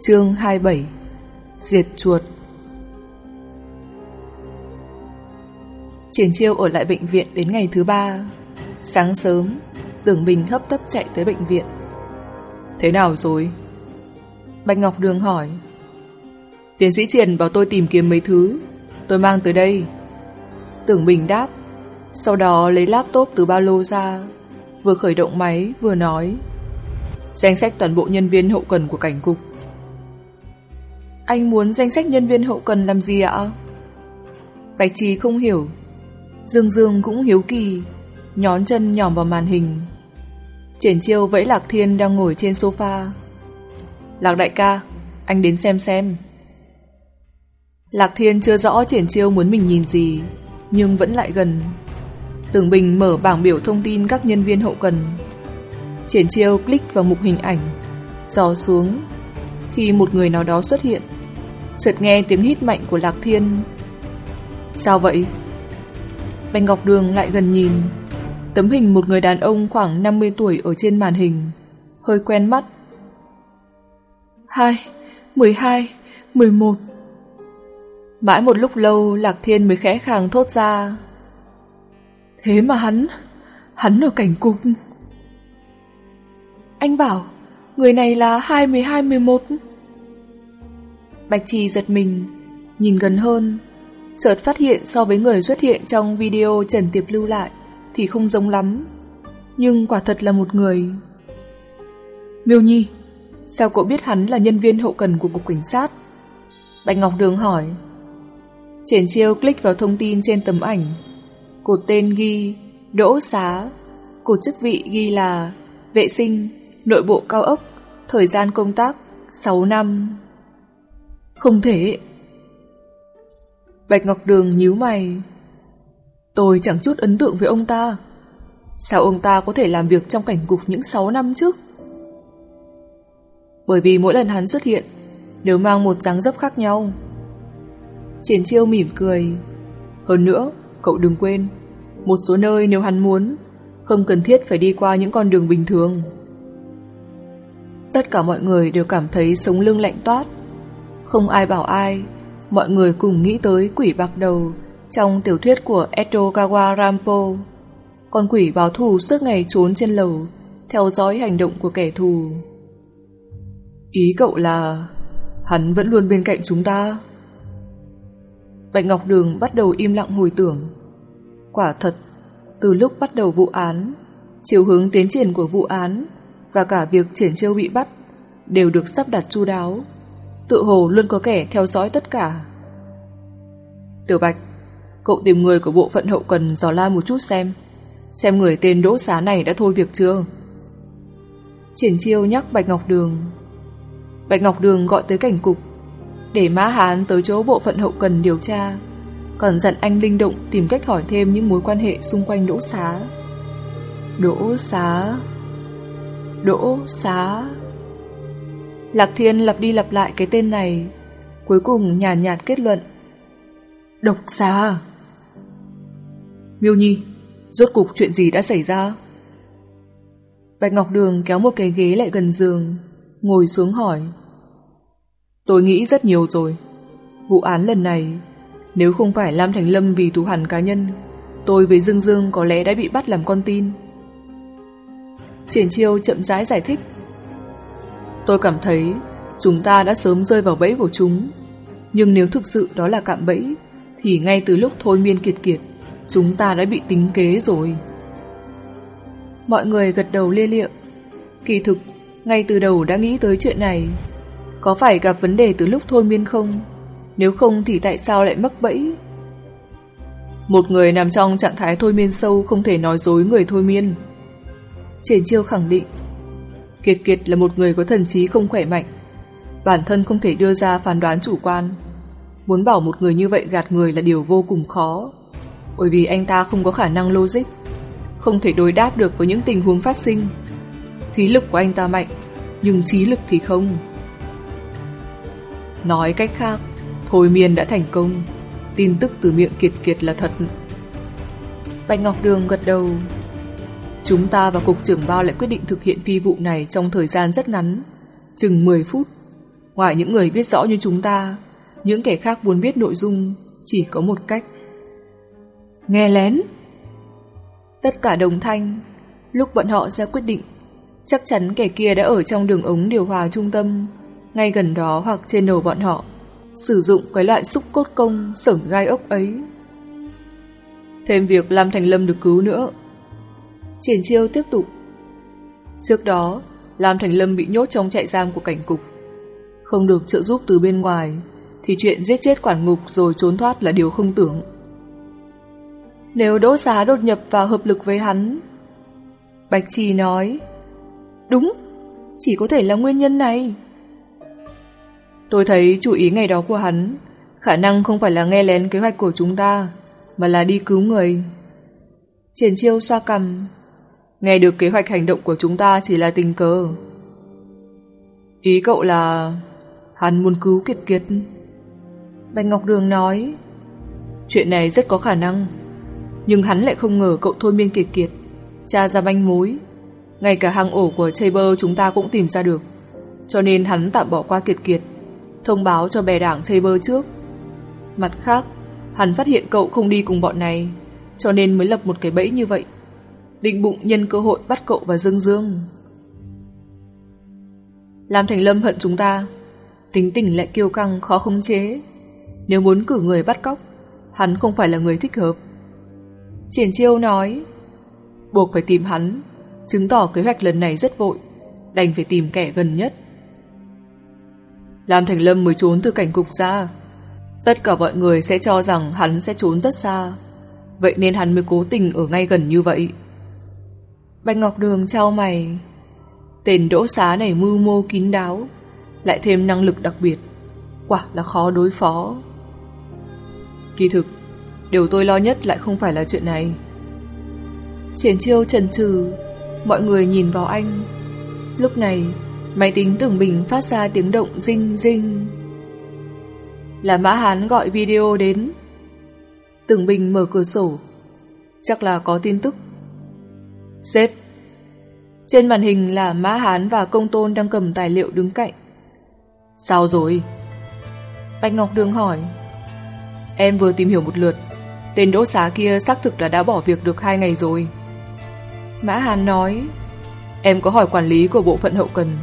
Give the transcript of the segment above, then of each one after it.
Chương 27 Diệt chuột. Triển chiêu ở lại bệnh viện đến ngày thứ ba. Sáng sớm, Tưởng Bình hấp tấp chạy tới bệnh viện. Thế nào rồi? Bạch Ngọc Đường hỏi. Tiến sĩ Triển bảo tôi tìm kiếm mấy thứ, Tôi mang tới đây. Tưởng Bình đáp. Sau đó lấy laptop từ ba lô ra, Vừa khởi động máy, vừa nói. Danh sách toàn bộ nhân viên hậu cần của cảnh cục. Anh muốn danh sách nhân viên hậu cần làm gì ạ? Bạch Trì không hiểu. Dương Dương cũng hiếu kỳ, Nhón chân nhòm vào màn hình. Triển chiêu vẫy Lạc Thiên đang ngồi trên sofa. Lạc đại ca, Anh đến xem xem. Lạc Thiên chưa rõ triển chiêu muốn mình nhìn gì, Nhưng vẫn lại gần. Tưởng Bình mở bảng biểu thông tin các nhân viên hậu cần. Triển chiêu click vào mục hình ảnh Dò xuống. Khi một người nào đó xuất hiện Chợt nghe tiếng hít mạnh của Lạc Thiên. Sao vậy? Bạch Ngọc Đường lại gần nhìn. Tấm hình một người đàn ông khoảng 50 tuổi ở trên màn hình Hơi quen mắt. 2, 12, 11 Mãi một lúc lâu Lạc Thiên mới khẽ khàng thốt ra. Thế mà hắn Hắn ở cảnh cục. Anh bảo Người này là 2, 12, 11 Bạch Trì giật mình Nhìn gần hơn chợt phát hiện so với người xuất hiện trong video Trần Tiệp lưu lại thì không giống lắm. Nhưng quả thật là một người. Miêu Nhi, sao cậu biết hắn là nhân viên hậu cần của cục cảnh sát? Bạch Ngọc Đường hỏi. Triển chiêu click vào thông tin trên tấm ảnh. Cột tên ghi Đỗ Xá, cột chức vị ghi là vệ sinh, nội bộ cao ốc, thời gian công tác 6 năm. Không thể. Bạch Ngọc Đường nhíu mày. Tôi chẳng chút ấn tượng với ông ta. Sao ông ta có thể làm việc trong cảnh cục những 6 năm trước? Bởi vì mỗi lần hắn xuất hiện đều mang một dáng dấp khác nhau. Triển chiêu mỉm cười. Hơn nữa, cậu đừng quên, một số nơi nếu hắn muốn, không cần thiết phải đi qua những con đường bình thường. Tất cả mọi người đều cảm thấy sống lưng lạnh toát. Không ai bảo ai, mọi người cùng nghĩ tới quỷ bạc đầu trong tiểu thuyết của Edogawa Rampo. Con quỷ báo thù suốt ngày trốn trên lầu, theo dõi hành động của kẻ thù. Ý cậu là hắn vẫn luôn bên cạnh chúng ta. Bạch Ngọc Đường bắt đầu im lặng hồi tưởng. Quả thật, từ lúc bắt đầu vụ án, chiều hướng tiến triển của vụ án và cả việc triển chiêu bị bắt đều được sắp đặt chu đáo. Tự hồ luôn có kẻ theo dõi tất cả. Tiểu Bạch, cậu tìm người của bộ phận hậu cần dò la một chút xem. Xem người tên Đỗ Xá này đã thôi việc chưa? Triển chiêu nhắc Bạch Ngọc Đường. Bạch Ngọc Đường gọi tới cảnh cục, để Mã Hán tới chỗ bộ phận hậu cần điều tra, còn dặn anh Linh Động tìm cách hỏi thêm những mối quan hệ xung quanh Đỗ Xá. Đỗ Xá... Đỗ Xá... Lạc Thiên lặp đi lặp lại cái tên này, cuối cùng nhàn nhạt, nhạt kết luận. Độc xá. Miêu Nhi Rốt cục chuyện gì đã xảy ra? Bạch Ngọc Đường kéo một cái ghế lại gần giường Ngồi xuống hỏi. Tôi nghĩ rất nhiều rồi. Vụ án lần này Nếu không phải Lam Thành Lâm vì thù hẳn cá nhân Tôi với Dương Dương có lẽ đã bị bắt làm con tin. Triển chiêu chậm rãi giải, giải thích Tôi cảm thấy Chúng ta đã sớm rơi vào bẫy của chúng Nhưng nếu thực sự đó là cạm bẫy thì ngay từ lúc thôi miên kiệt kiệt, chúng ta đã bị tính kế rồi. Mọi người gật đầu lia liệu. Kỳ thực, ngay từ đầu đã nghĩ tới chuyện này. Có phải gặp vấn đề từ lúc thôi miên không? Nếu không thì tại sao lại mắc bẫy? Một người nằm trong trạng thái thôi miên sâu không thể nói dối người thôi miên. Triển chiêu khẳng định, Kiệt Kiệt là một người có thần trí không khỏe mạnh, bản thân không thể đưa ra phán đoán chủ quan. Muốn bảo một người như vậy gạt người là điều vô cùng khó. Bởi vì anh ta không có khả năng logic Không thể đối đáp được với những tình huống phát sinh. Khí lực của anh ta mạnh Nhưng trí lực thì không. Nói cách khác Thôi miên đã thành công. Tin tức từ miệng Kiệt Kiệt là thật. Bạch Ngọc Đường gật đầu. Chúng ta và Cục trưởng Bao lại quyết định thực hiện phi vụ này trong thời gian rất ngắn chừng 10 phút. Ngoài những người biết rõ như chúng ta, những kẻ khác muốn biết nội dung chỉ có một cách. Nghe lén. Tất cả đồng thanh, lúc bọn họ ra quyết định, chắc chắn kẻ kia đã ở trong đường ống điều hòa trung tâm, ngay gần đó hoặc trên đầu bọn họ, sử dụng cái loại xúc cốt công sởn gai ốc ấy. Thêm việc Lam Thành Lâm được cứu nữa. Triển chiêu tiếp tục. Trước đó, Lam Thành Lâm bị nhốt trong trại giam của cảnh cục. Không được trợ giúp từ bên ngoài, thì chuyện giết chết quản ngục rồi trốn thoát là điều không tưởng. Nếu Đỗ Xá đột nhập và hợp lực với hắn, Bạch Trì nói, đúng, chỉ có thể là nguyên nhân này. Tôi thấy chủ ý ngày đó của hắn, khả năng không phải là nghe lén kế hoạch của chúng ta, mà là đi cứu người. Triển chiêu xoa cầm, nghe được kế hoạch hành động của chúng ta chỉ là tình cờ. Ý cậu là hắn muốn cứu Kiệt Kiệt. Bạch Ngọc Đường nói, Chuyện này rất có khả năng, Nhưng hắn lại không ngờ cậu thôi miên kiệt kiệt Cha ra manh mối Ngay cả hang ổ của Chamber chúng ta cũng tìm ra được, Cho nên hắn tạm bỏ qua kiệt kiệt, Thông báo cho bè đảng Chamber trước Mặt khác, Hắn phát hiện cậu không đi cùng bọn này, Cho nên mới lập một cái bẫy như vậy Định bụng nhân cơ hội bắt cậu và Dương Dương Làm Thành Lâm hận chúng ta Tính tình lại kiêu căng khó khống chế nếu muốn cử người bắt cóc, hắn không phải là người thích hợp. Triển chiêu nói, buộc phải tìm hắn, chứng tỏ kế hoạch lần này rất vội, đành phải tìm kẻ gần nhất. Lam Thành Lâm mới trốn từ cảnh cục ra. Tất cả mọi người sẽ cho rằng hắn sẽ trốn rất xa, vậy nên hắn mới cố tình ở ngay gần như vậy. Bạch Ngọc Đường trao mày, tên đỗ xá này mưu mô kín đáo, lại thêm năng lực đặc biệt, quả là khó đối phó. Kỳ thực, điều tôi lo nhất lại không phải là chuyện này. Triển chiêu trần trừ, mọi người nhìn vào anh. Lúc này, máy tính tưởng bình phát ra tiếng động dinh dinh Là Mã Hán gọi video đến. Tưởng bình mở cửa sổ. Chắc là có tin tức. Sếp. Trên màn hình là Mã Hán và Công Tôn đang cầm tài liệu đứng cạnh. Sao rồi? Bạch Ngọc Đường hỏi. Em vừa tìm hiểu một lượt Tên đỗ xá kia xác thực là đã bỏ việc được hai ngày rồi Mã Hán nói Em có hỏi quản lý của bộ phận hậu cần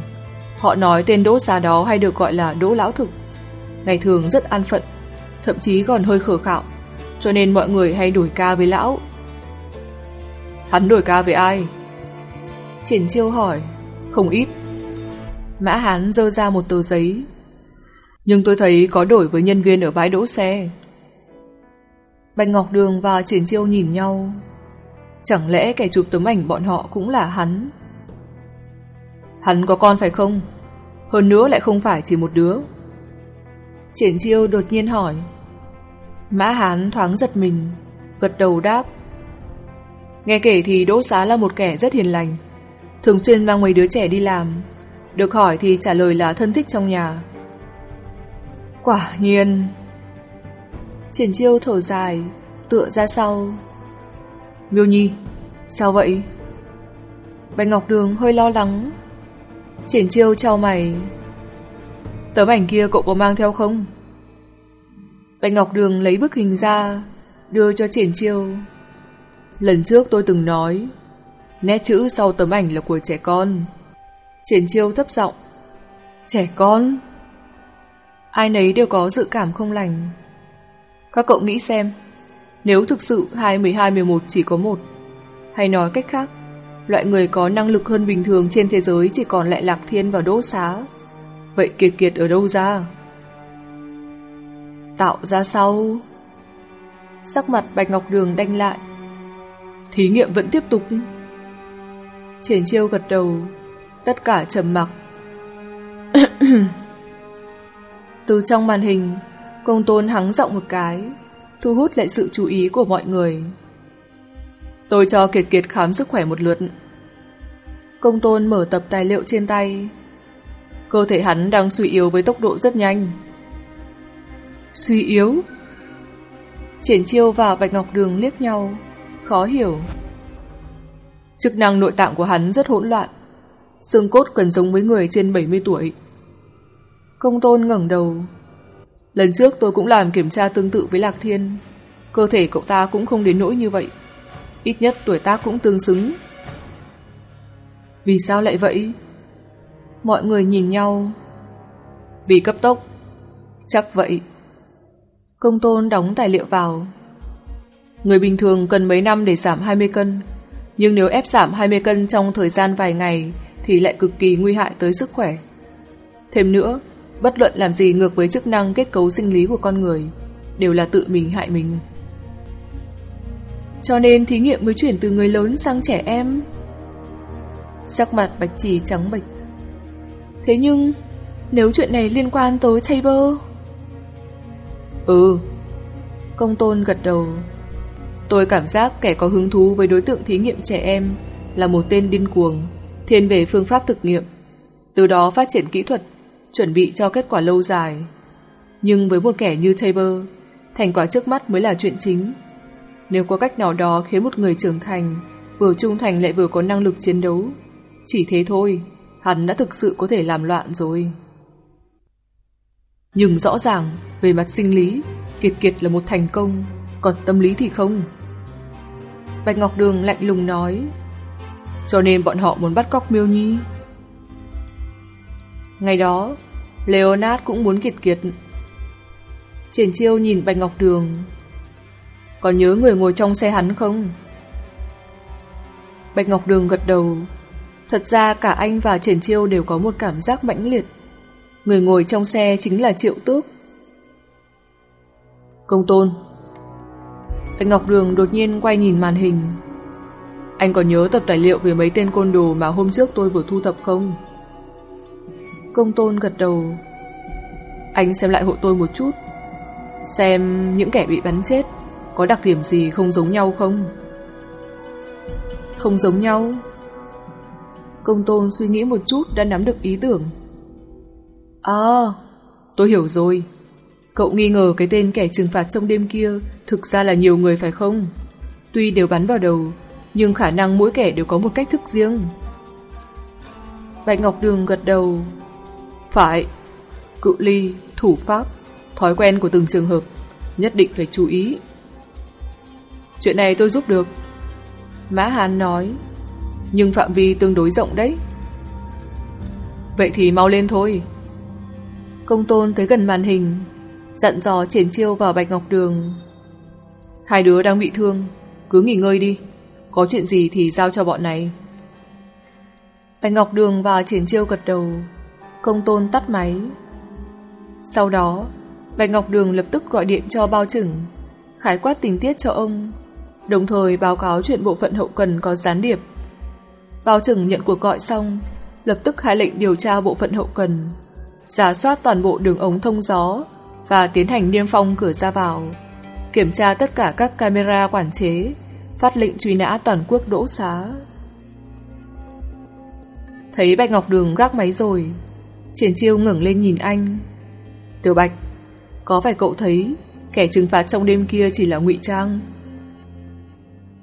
Họ nói tên đỗ xá đó hay được gọi là đỗ lão thực Ngày thường rất an phận, Thậm chí còn hơi khờ khạo, Cho nên mọi người hay đổi ca với lão Hắn đổi ca với ai? Triển chiêu hỏi Không ít Mã Hán dơ ra một tờ giấy Nhưng tôi thấy có đổi với nhân viên ở bãi đỗ xe Bạch Ngọc Đường và Triển Chiêu nhìn nhau. Chẳng lẽ kẻ chụp tấm ảnh bọn họ cũng là hắn? Hắn có con phải không? Hơn nữa lại không phải chỉ một đứa. Triển Chiêu đột nhiên hỏi. Mã Hán thoáng giật mình, gật đầu đáp. Nghe kể thì Đỗ Xá là một kẻ rất hiền lành, thường xuyên mang mấy đứa trẻ đi làm. Được hỏi thì trả lời là thân thích trong nhà. Quả nhiên, Triển chiêu thở dài, tựa ra sau. Miêu Nhi, sao vậy? Bạch Ngọc Đường hơi lo lắng. Triển chiêu trao mày. Tấm ảnh kia cậu có mang theo không? Bạch Ngọc Đường lấy bức hình ra, đưa cho triển chiêu. Lần trước tôi từng nói, nét chữ sau tấm ảnh là của trẻ con. Triển chiêu thấp giọng. Trẻ con? Ai nấy đều có dự cảm không lành. Các cậu nghĩ xem, nếu thực sự 2, 12, 11 chỉ có một, hay nói cách khác, loại người có năng lực hơn bình thường trên thế giới chỉ còn lại Lạc Thiên và Đỗ Xá. Vậy Kiệt Kiệt ở đâu ra? Tạo ra sau... Sắc mặt Bạch Ngọc Đường đanh lại. Thí nghiệm vẫn tiếp tục. Triển chiêu gật đầu, tất cả trầm mặc. Từ trong màn hình, Công tôn hắng giọng một cái, thu hút lại sự chú ý của mọi người. Tôi cho Kiệt Kiệt khám sức khỏe một lượt. Công tôn mở tập tài liệu trên tay. Cơ thể hắn đang suy yếu với tốc độ rất nhanh. Suy yếu? Triển chiêu và Bạch Ngọc Đường liếc nhau, khó hiểu. Chức năng nội tạng của hắn rất hỗn loạn, xương cốt gần giống với người trên 70 tuổi. Công tôn ngẩng đầu. Lần trước tôi cũng làm kiểm tra tương tự với Lạc Thiên. Cơ thể cậu ta cũng không đến nỗi như vậy. Ít nhất tuổi tác cũng tương xứng. Vì sao lại vậy? Mọi người nhìn nhau. Vì cấp tốc. Chắc vậy. Công tôn đóng tài liệu vào. Người bình thường cần mấy năm để giảm 20 cân. Nhưng nếu ép giảm 20 cân trong thời gian vài ngày thì lại cực kỳ nguy hại tới sức khỏe. Thêm nữa, bất luận làm gì ngược với chức năng kết cấu sinh lý của con người, đều là tự mình hại mình. Cho nên thí nghiệm mới chuyển từ người lớn sang trẻ em. Sắc mặt bạch chỉ trắng bệch. Thế nhưng, nếu chuyện này liên quan tới Tabor... Ừ. Công tôn gật đầu. Tôi cảm giác kẻ có hứng thú với đối tượng thí nghiệm trẻ em là một tên điên cuồng, thiên về phương pháp thực nghiệm, từ đó phát triển kỹ thuật, chuẩn bị cho kết quả lâu dài. Nhưng với một kẻ như Tabor, thành quả trước mắt mới là chuyện chính. Nếu có cách nào đó khiến một người trưởng thành, vừa trung thành lại vừa có năng lực chiến đấu, chỉ thế thôi, hắn đã thực sự có thể làm loạn rồi. Nhưng rõ ràng, về mặt sinh lý, Kiệt Kiệt là một thành công, còn tâm lý thì không. Bạch Ngọc Đường lạnh lùng nói, cho nên bọn họ muốn bắt cóc Miêu Nhi. Ngày đó, Leonard cũng muốn Kiệt Kiệt. Triển Chiêu nhìn Bạch Ngọc Đường, còn nhớ người ngồi trong xe hắn không? Bạch Ngọc Đường gật đầu, thật ra cả anh và Triển Chiêu đều có một cảm giác mãnh liệt. Người ngồi trong xe chính là Triệu Tước. Công tôn anh Ngọc Đường đột nhiên quay nhìn màn hình Anh còn nhớ tập tài liệu về mấy tên côn đồ mà hôm trước tôi vừa thu thập không? Công tôn gật đầu Anh xem lại hộ tôi một chút Xem những kẻ bị bắn chết Có đặc điểm gì không giống nhau không? Không giống nhau Công tôn suy nghĩ một chút đã nắm được ý tưởng À, tôi hiểu rồi. Cậu nghi ngờ cái tên kẻ trừng phạt trong đêm kia thực ra là nhiều người phải không? Tuy đều bắn vào đầu, nhưng khả năng mỗi kẻ đều có một cách thức riêng. Bạch Ngọc Đường gật đầu. Phải, cự ly, thủ pháp, thói quen của từng trường hợp, nhất định phải chú ý. Chuyện này tôi giúp được. Mã Hán nói, nhưng phạm vi tương đối rộng đấy. Vậy thì mau lên thôi. Công tôn tới gần màn hình Dặn dò triển chiêu vào Bạch Ngọc Đường. Hai đứa đang bị thương, Cứ nghỉ ngơi đi, Có chuyện gì thì giao cho bọn này. Bạch Ngọc Đường và triển chiêu gật đầu Công tôn tắt máy. Sau đó, Bạch Ngọc Đường lập tức gọi điện cho bao chừng Khái quát tình tiết cho ông, Đồng thời báo cáo chuyện bộ phận hậu cần có gián điệp. Bao chừng nhận cuộc gọi xong, Lập tức hạ lệnh điều tra bộ phận hậu cần, giả soát toàn bộ đường ống thông gió và tiến hành niêm phong cửa ra vào, kiểm tra tất cả các camera quản chế, phát lệnh truy nã toàn quốc đỗ xá. Thấy Bạch Ngọc Đường gác máy rồi, Triển Chiêu ngẩng lên nhìn anh. Tiểu Bạch, có phải cậu thấy kẻ trừng phạt trong đêm kia chỉ là ngụy trang?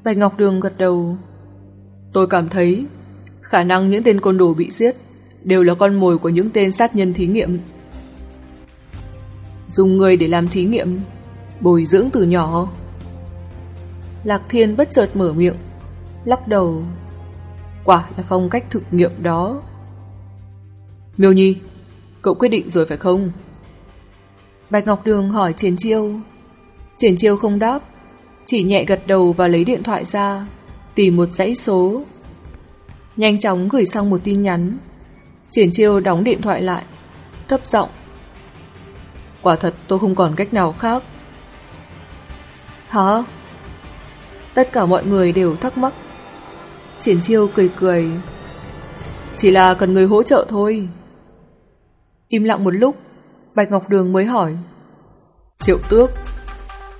Bạch Ngọc Đường gật đầu. Tôi cảm thấy khả năng những tên côn đồ bị giết đều là con mồi của những tên sát nhân thí nghiệm. Dùng người để làm thí nghiệm, bồi dưỡng từ nhỏ. Lạc Thiên bất chợt mở miệng, lắc đầu. Quả là phong cách thực nghiệm đó. Miêu Nhi, cậu quyết định rồi phải không? Bạch Ngọc Đường hỏi Triển Chiêu. Triển Chiêu không đáp, chỉ nhẹ gật đầu và lấy điện thoại ra, tìm một dãy số. Nhanh chóng gửi sang một tin nhắn. Triển chiêu đóng điện thoại lại Thấp giọng Quả thật tôi không còn cách nào khác. Hả? Tất cả mọi người đều thắc mắc. Triển chiêu cười cười. Chỉ là cần người hỗ trợ thôi. Im lặng một lúc, Bạch Ngọc Đường mới hỏi. Triệu tước.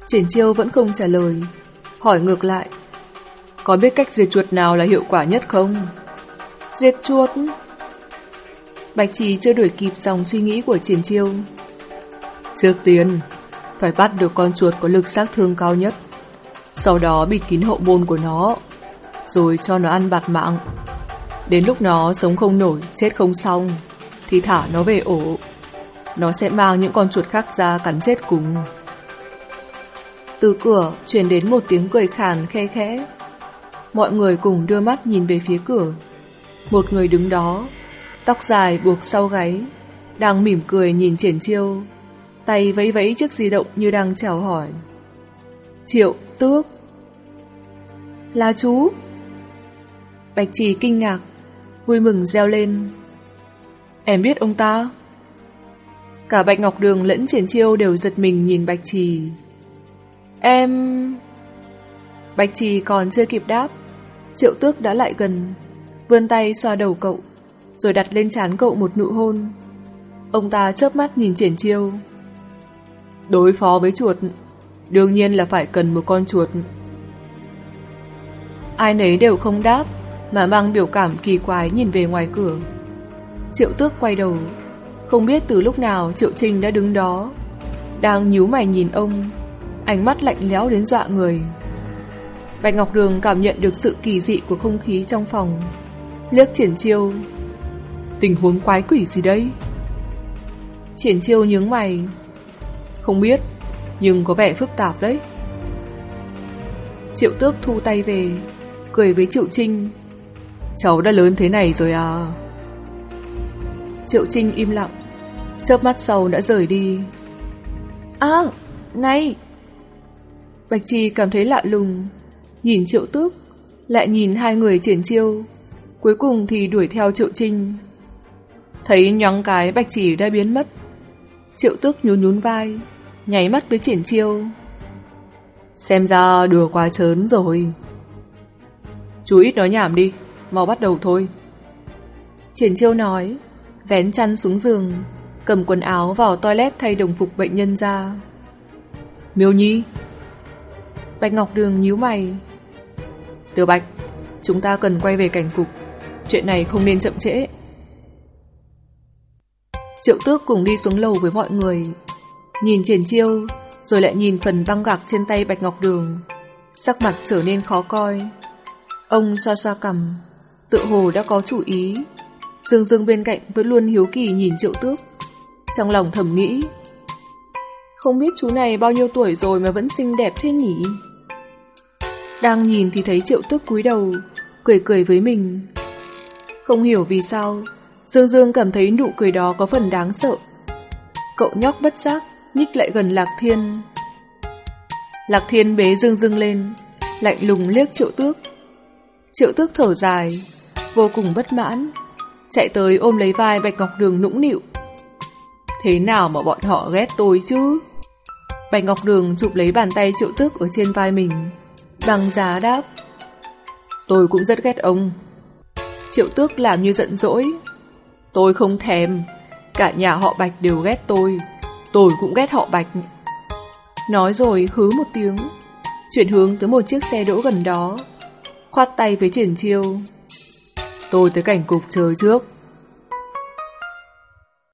Triển chiêu vẫn không trả lời, Hỏi ngược lại. Có biết cách diệt chuột nào là hiệu quả nhất không? Diệt chuột? Bạch Trì chưa đuổi kịp dòng suy nghĩ của Triển Chiêu. Trước tiên, phải bắt được con chuột có lực sát thương cao nhất. Sau đó bịt kín hậu môn của nó, rồi cho nó ăn bạt mạng. Đến lúc nó sống không nổi, chết không xong, thì thả nó về ổ. Nó sẽ mang những con chuột khác ra cắn chết cùng. Từ cửa truyền đến một tiếng cười khàn khe khẽ. Mọi người cùng đưa mắt nhìn về phía cửa. Một người đứng đó, tóc dài buộc sau gáy, đang mỉm cười nhìn triển chiêu, tay vẫy vẫy chiếc di động như đang chào hỏi. Triệu, tước. Là chú. Bạch Trì kinh ngạc, vui mừng reo lên. Em biết ông ta. Cả Bạch Ngọc Đường lẫn triển chiêu đều giật mình nhìn Bạch Trì. Em... Bạch Trì còn chưa kịp đáp, triệu tước đã lại gần, vươn tay xoa đầu cậu, rồi đặt lên trán cậu một nụ hôn. Ông ta chớp mắt nhìn triển chiêu. Đối phó với chuột, đương nhiên là phải cần một con chuột. Ai nấy đều không đáp, mà mang biểu cảm kỳ quái nhìn về ngoài cửa. Triệu tước quay đầu, không biết từ lúc nào Triệu Trinh đã đứng đó, đang nhíu mày nhìn ông, ánh mắt lạnh lẽo đến dọa người. Bạch Ngọc Đường cảm nhận được sự kỳ dị của không khí trong phòng, liếc triển chiêu. Tình huống quái quỷ gì đây? Triển chiêu nhướng mày. Không biết, nhưng có vẻ phức tạp đấy. Triệu tước thu tay về, cười với Triệu Trinh. Cháu đã lớn thế này rồi à? Triệu Trinh im lặng, chớp mắt sau đã rời đi. À, này! Bạch Chi cảm thấy lạ lùng, nhìn Triệu Tước, lại nhìn hai người triển chiêu, cuối cùng thì đuổi theo Triệu Trinh. Thấy nhoáng cái Bạch Chỉ đã biến mất, Triệu Tước nhún nhún vai, nháy mắt với triển chiêu. Xem ra đùa quá chớn rồi. Chú ít nói nhảm đi, mau bắt đầu thôi. Triển chiêu nói, vén chăn xuống giường, cầm quần áo vào toilet thay đồng phục bệnh nhân ra. Miêu Nhi Bạch Ngọc Đường nhíu mày Tiểu Bạch Chúng ta cần quay về cảnh cục Chuyện này không nên chậm trễ Triệu tước cùng đi xuống lầu với mọi người Nhìn triển chiêu, Rồi lại nhìn phần băng gạc trên tay Bạch Ngọc Đường. Sắc mặt trở nên khó coi. Ông xoa xoa cầm Tự hồ đã có chủ ý. Dương Dương bên cạnh vẫn luôn hiếu kỳ nhìn triệu tước. Trong lòng thầm nghĩ, Không biết chú này bao nhiêu tuổi rồi mà vẫn xinh đẹp thế nhỉ? Đang nhìn thì thấy triệu tước cúi đầu, Cười cười với mình. Không hiểu vì sao, Dương Dương cảm thấy nụ cười đó có phần đáng sợ. Cậu nhóc bất giác Nhích lại gần Lạc Thiên. Lạc Thiên bế Dương Dương lên, Lạnh lùng liếc triệu tước. Triệu tước thở dài, Vô cùng bất mãn, Chạy tới ôm lấy vai Bạch Ngọc Đường nũng nịu. Thế nào mà bọn họ ghét tôi chứ? Bạch Ngọc Đường chụp lấy bàn tay triệu tước ở trên vai mình Bằng giá đáp. Tôi cũng rất ghét ông. Triệu tước làm như giận dỗi. Tôi không thèm, Cả nhà họ Bạch đều ghét tôi. Tôi cũng ghét họ Bạch. Nói rồi hứ một tiếng, Chuyển hướng tới một chiếc xe đỗ gần đó, Khoát tay với triển chiêu. Tôi tới cảnh cục chờ trước.